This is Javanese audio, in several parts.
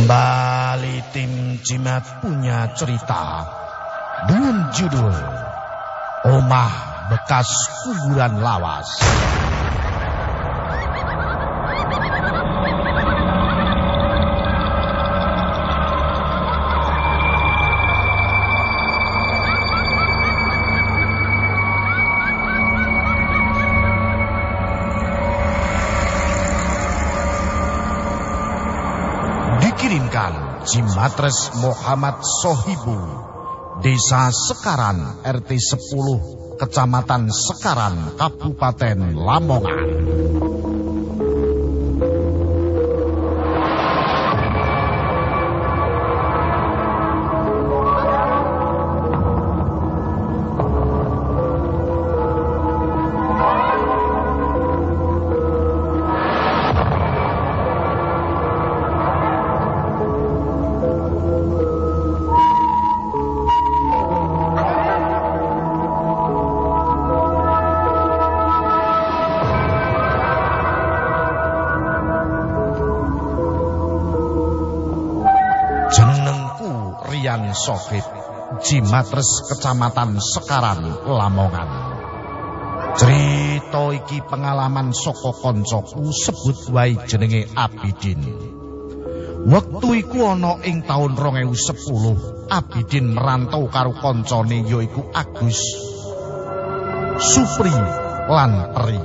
Kembali tim Cimat punya cerita dengan judul Omah Bekas Kuburan Lawas. Lawas. Jimatres Muhammad Sohibu Desa Sekaran RT 10 Kecamatan Sekaran Kabupaten Lamongan Jenengku Rian Sofit Jimatres Kecamatan Sekaran Lamongan. Cerita iki pengalaman saka kancaku sebut wae jenenge Abidin. Wektu iku ana ing taun 2010 Abidin merantau karo kancane yaiku Agus Supri lan Eri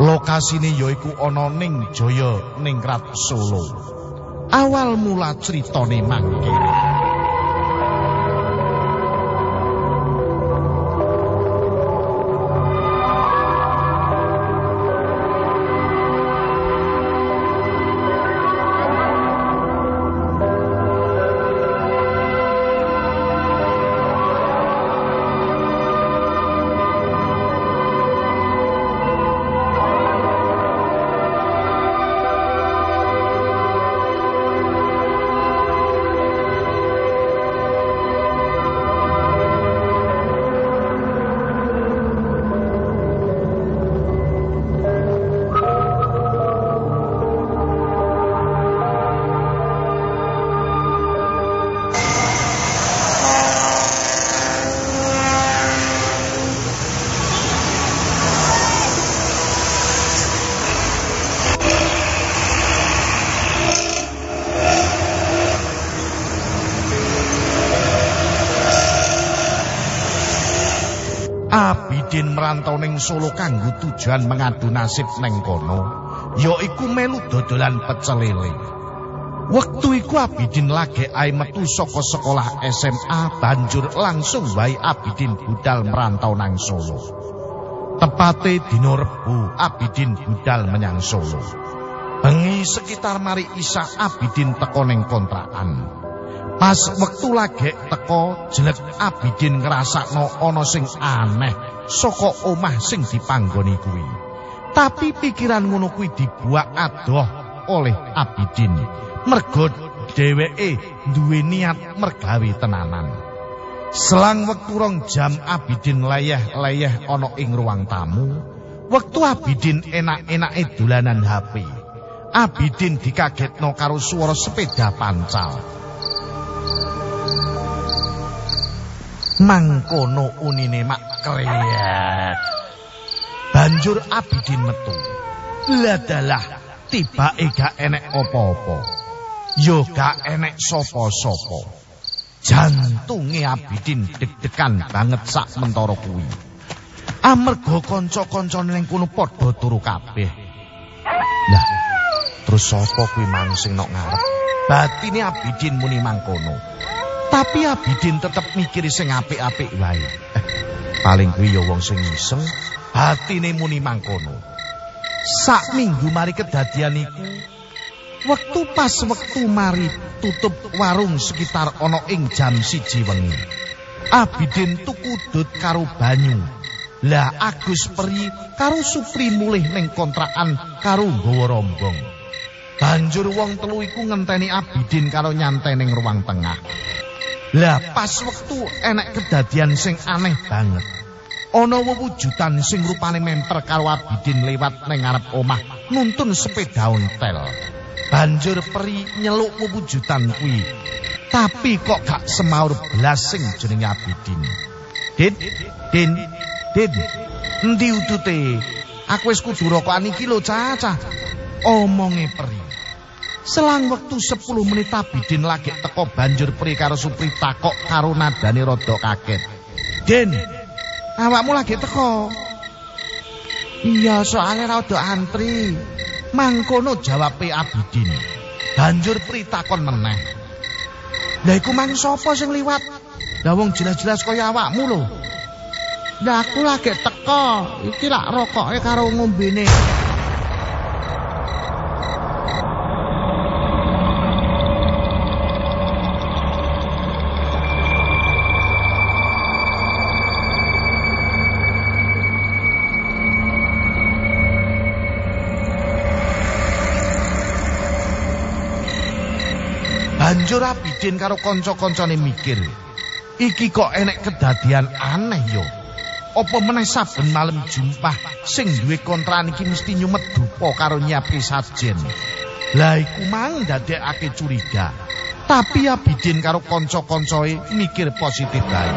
Lokasine yaiku ana ning Jaya Ningrat Solo awal mula critane mangkene. Abidin merantau ning Solo kanggo tujuan mengadu nasib neng kono, yaiku melu dodolan pecel lele. Wektu iku Abidin lagi ae metu saka sekolah SMA banjur langsung wae Abidin budal merantau nang Solo. Tepate dina Rebo Abidin budal menyang Solo. Bengi sekitar mari Isa Abidin teko ning kontrakan. Pas wektu lagi teko jelek Abidin ngrasakno ana sing aneh saka omah sing dipanggoni kuwi. Tapi pikiran ngono kuwi dibuak adoh oleh Abidin. Mergo dheweke duwe niat mergawe tenanan. Selang wektu rong jam Abidin layah-layah ana ing ruang tamu. Wektu Abidin enak-enake dolanan HP. Abidin dikagetno karo swara sepeda pancal. Mangkono unine mak kreyet. Banjur Abidin metu. Ladalah tibake gak enek apa-apa. Yo gak enek sapa-sapa. Jantunge Abidin deg-degan banget sak mentara kuwi. Amarga kanca-kancane ning kono padha turu kabeh. Lah, terus sapa kuwi mang sing nok ngarep? Batine Abidin muni mangkono. Tapi Abidin tetep mikir sing apik-apik wae. Eh, paling kuwi ya wong sing iseng, batine muni mangkono. Sak minggu mari kedadian iku, wektu pas wektu mari tutup warung sekitar ana ing jam siji wengi. Abidin tuku dut karo banyu. Lah Agus Peri karo Supri mulih ning kontrakan karo nggawa rombong. Banjur wong telu iku ngenteni Abidin karo nyantai ning ruang tengah. Lah pas wektu enek kedadian sing aneh banget. Ana wewujudan sing rupane memper karo Abidin lewat ning ngarep omah nuntun sepeda ontel. Banjur peri nyeluk wewujudan kuwi. Tapi kok gak semaur belas sing jenenge Abidin. Din, Din, Din. Endi utute? Aku wis kudu rokokan iki lho, Caca. Omonge peri. Selang wektu 10 menit Abidin lagi teko banjur peri karo Supri takok karo nadane rada kaget. Din, awakmu lagi teko. Iya, soalnya rada antri. Mangkono jawabe Abidin. Banjur peri takon meneh. Lah iku mang sapa sing liwat? Lah wong jelas-jelas kaya awakmu lho. Lah aku lagi teko, iki lak rokoke karo ngombene. Banjur Abidin karo kanca-kancane mikir, iki kok enek kedadian aneh yo. Apa meneh saben malam Jumpah sing duwe kontrakan iki mesti nyumet dupa karo nyiapke sajen. Lah iku mang dadekake curiga. Tapi Abidin karo kanca-kancoe mikir positif bae.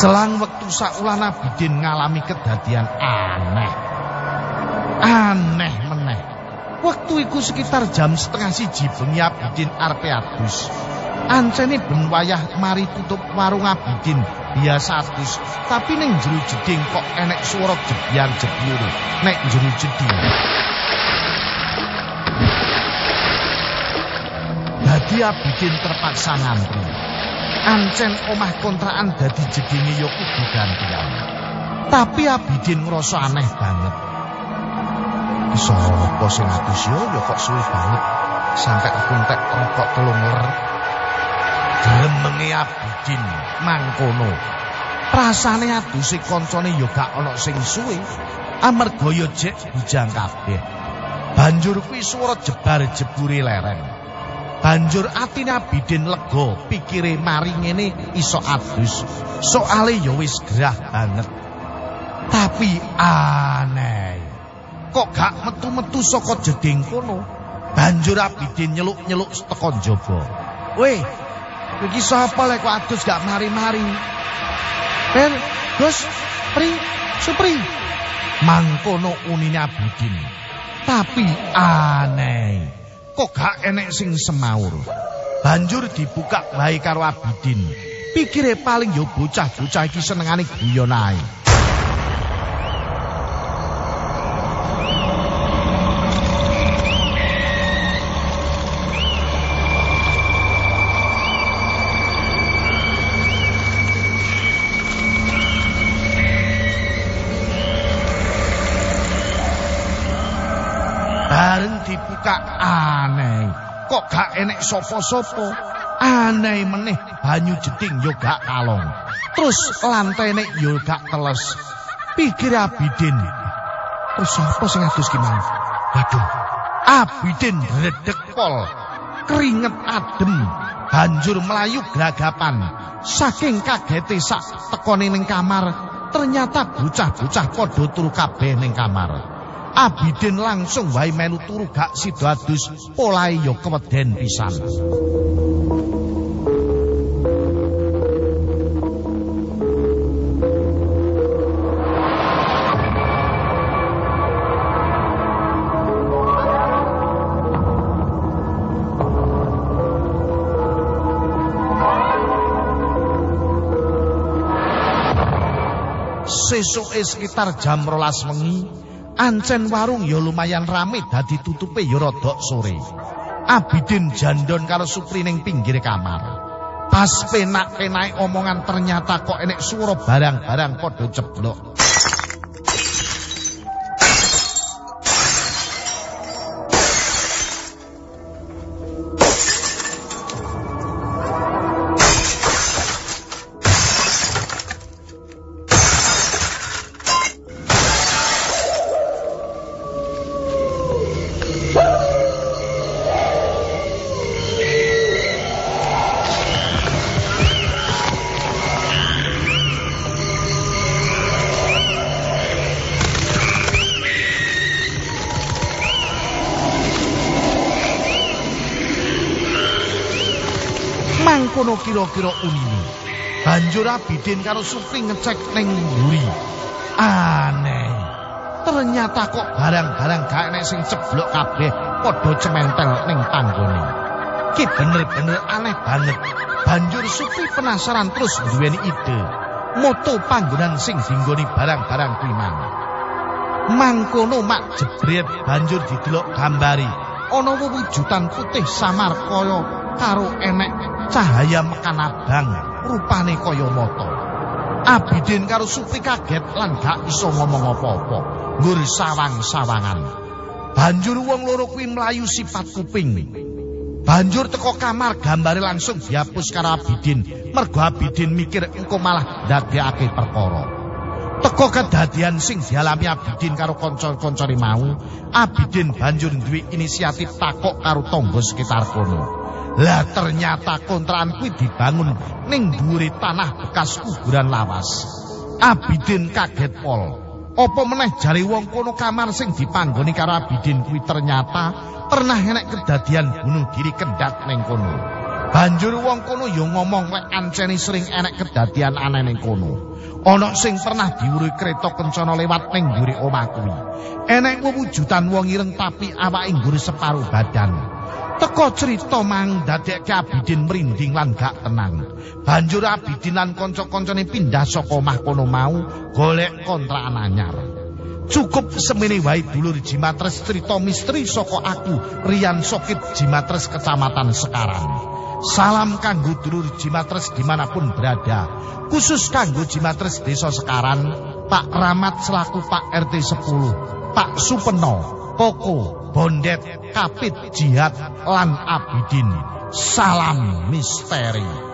Selang wektu sakulan Abidin ngalami kedadian aneh. Aneh meneh. Waktu iku sekitar jam setengah siji bengi Abidin arpe adus. Ancene ben wayah mari tutup warung Abidin biasa adus, tapi ning jero jeding kok enek swara jebyar jebyur nek jero jeding. Dadi Abidin terpaksa ngantri. Ancen omah kontrakan dadi jedinge ya kudu gantian. Tapi Abidin ngrasa aneh banget. Sapa sing adus yo ya kok suwe banget sampai aku entek rokok telung ler. Gremenge Abidin mangkono. Rasane aduse kancane ya gak ana sing suwe. Amarga ya jek bujang kabeh. Banjur kuwi swara jebar-jebure lereng. Banjur atine Abidin lega, pikire mari ngene iso adus. Soale ya wis gerah banget. Tapi aneh. Kok gak metu-metu saka jeding kono? Banjur Abidin nyeluk-nyeluk teko njaba. Weh, iki sapa lek kok adus gak mari-mari? Per, Gus, Pri, Supri. Mangkono unine Abidin. Tapi aneh. Kok gak enek sing semaur. Banjur dibuka wae karo Abidin. Pikire paling yo bocah-bocah iki senengane guyon ae. Bareng dibuka aneh. Kok gak enek sopo-sopo? Aneh meneh banyu jeding yo gak kalong. Terus lantene yo gak teles. Pikir Abidin. Terus sapa sing adus ki mang? Waduh. Abidin redek pol. Keringet adem. Banjur melayu geragapan. Saking kagete sak tekone ning kamar, ternyata bocah-bocah padha turu kabeh ning kamar. Abidin langsung wae melu turu gak sida adus polahe ya keweden pisan. Sesuke sekitar jam rolas wengi, Ancen warung ya lumayan rame dadi tutupe ya rada sore. Abidin jandon karo Supri ning pinggir kamar. Pas penak-penake omongan ternyata kok enek suara barang-barang padha ceblok. Kono kira-kira unine. Banjur Abidin karo Supri ngecek ning mburi. Aneh. Ternyata kok barang-barang gak enek sing ceblok kabeh padha cementel ning panggone. Ki bener-bener aneh banget. Banjur Supri penasaran terus duweni ide. Moto panggonan sing dinggoni barang-barang kuwi mang. Mangkono mak jebret banjur didelok gambari. Ana wujudan putih samar kaya karo enek cahaya mekan abang rupane kaya mata. Abidin karo Supri kaget lan gak iso ngomong apa-apa. Ngur sawang-sawangan. Banjur wong loro kuwi mlayu sifat kuping. Banjur teko kamar gambare langsung dihapus karo Abidin. Mergo Abidin mikir engko malah ndadekake perkara. Teko kedadian sing dialami Abidin karo kanca-kancane mau, Abidin banjur duwe inisiatif takok karo tangga sekitar kono. Lah ternyata kontrakan kuwi dibangun ning dhuwure tanah bekas kuburan lawas. Abidin kaget pol. Apa meneh jare wong kono kamar sing dipanggoni karo Abidin kuwi ternyata pernah enek kedadian bunuh diri kendat ning kono. Banjur wong kono ya ngomong lek anceni sering enek kedadian aneh ning kono. Ana sing pernah diurui kereta kencana lewat ning mburi omah kuwi. Enek wujudan wong ireng tapi awake mburi separuh badan. Teko cerita mang dadekke Abidin merinding lan gak tenang. Banjur Abidin lan kanca-kancane pindah saka omah kono mau golek kontrakan anyar. Cukup semene wae dulur Jimatres cerita misteri saka aku Rian Sokit Jimatres Kecamatan Sekarang. Salam kanggo dulur Jimatres dimanapun berada. Khusus kanggo Jimatres Desa Sekaran, Pak Ramat selaku Pak RT 10, Pak Supeno, Koko, Bondet, Kapit, Jihad, lan Abidin. Salam misteri.